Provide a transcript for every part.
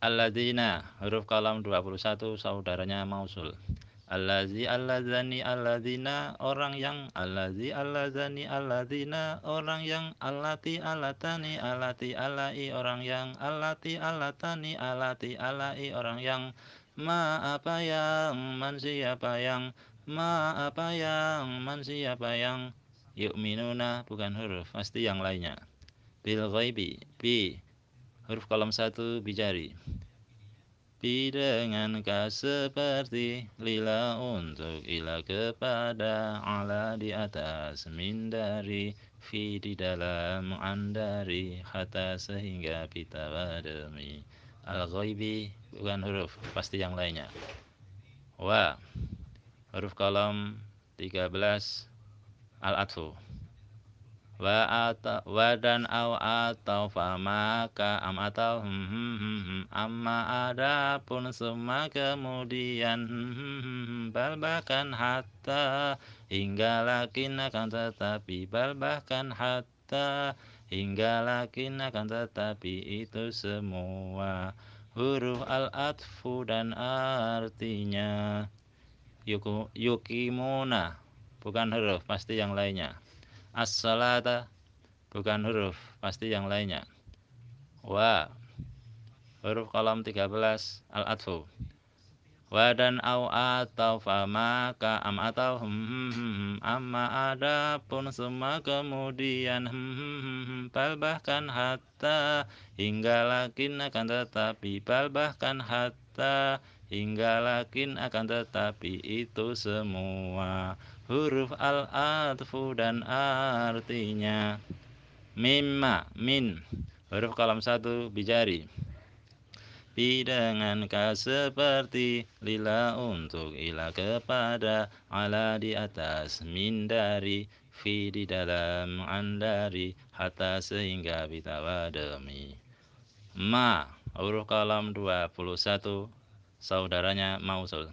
alladzina huruf kalam 21 saudaranya mausul. Allazi allazani alladzina orang yang allazi allazani alladzina orang yang allati alatani alati alai orang yang allati alatani alati alai orang yang ma apa yang man siapa yang ma apa yang man siapa yang yu'minuna bukan huruf pasti yang lainnya. Bil ghaibi bi huruf kolom satu bijari. Bi dengan ka seperti lila untuk ila kepada ala di atas min dari fi di dalam andari hatta sehingga pita demi al ghaibi bukan huruf pasti yang lainnya. Wa huruf kolom 13 al atfu wa atau wa dan au atau fa maka am atau hmm, hmm, hmm, hmm. amma ada pun semua kemudian hmm, hmm, hmm, bal bahkan hatta hingga lakin akan tetapi bal bahkan hatta hingga lakin akan tetapi itu semua. Huruf al-atfu dan artinya yukimuna bukan huruf pasti yang lainnya as-salata bukan huruf pasti yang lainnya wa huruf kolom 13 al-atfu wa dan au atau fa maka am atau hmm, amma ada pun semua kemudian hmm, hmm. bal bahkan hatta hingga lakin akan tetapi bal bahkan hatta hingga lakin akan tetapi itu semua huruf al-atfu dan artinya. Mimma min. Huruf kalam satu bijari. Bi dengan ka seperti lila untuk ila kepada ala di atas min dari fi di dalam andari hatta sehingga bitawa demi. Ma huruf kalam 21 saudaranya mausul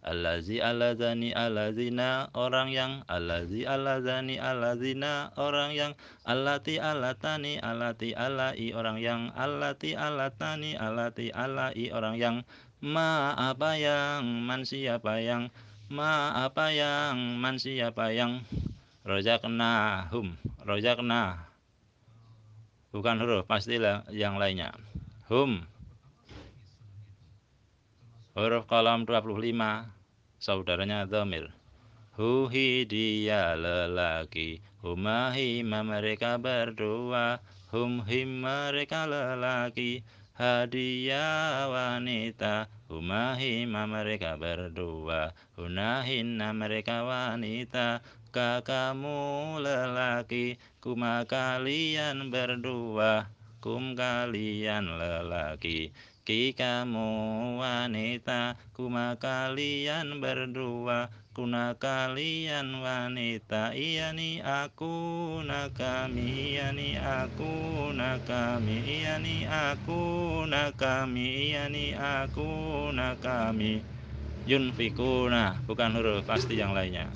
Allazi alazani alazina orang yang Allazi alazani alazina orang yang Allati alatani alati alai orang yang Allati alatani alati alai orang yang Ma apa yang man siapa yang Ma apa yang man siapa yang. Rojakna hum Rojakna Bukan huruf pastilah yang lainnya. Hum Huruf kolam 25 saudaranya dhamir. Huhi dia lelaki, humahi mereka berdua, humhim mereka lelaki, hadiah wanita, humahi mereka berdua, hunahinna mereka wanita, kakamu lelaki, kuma kalian berdua, kum kalian lelaki ki kamu wanita kuma kalian berdua. Kuna kalian wanita iya ni aku nak kami iya ni aku nak kami iya ni aku nak kami iya ni aku nak kami. Yunfikuna bukan huruf pasti yang lainnya